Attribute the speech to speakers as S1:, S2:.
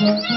S1: Música